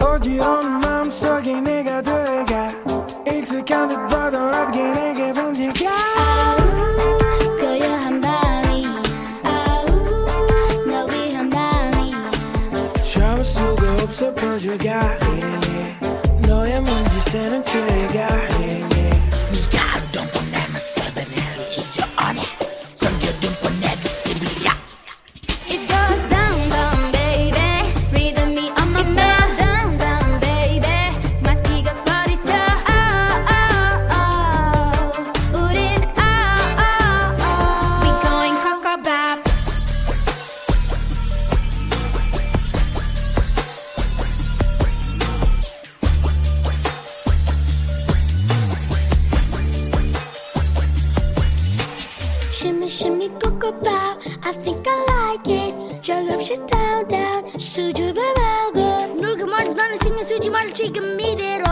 어지러운 마음속에 내가 들어가 익숙한 듯 버더럽게 내가 Suppose you got me. No, I'm understanding you got. 조금씩 down down 수줍어 말고 누가 말도 안 쓰냐 쓰지 말라 지금 이대로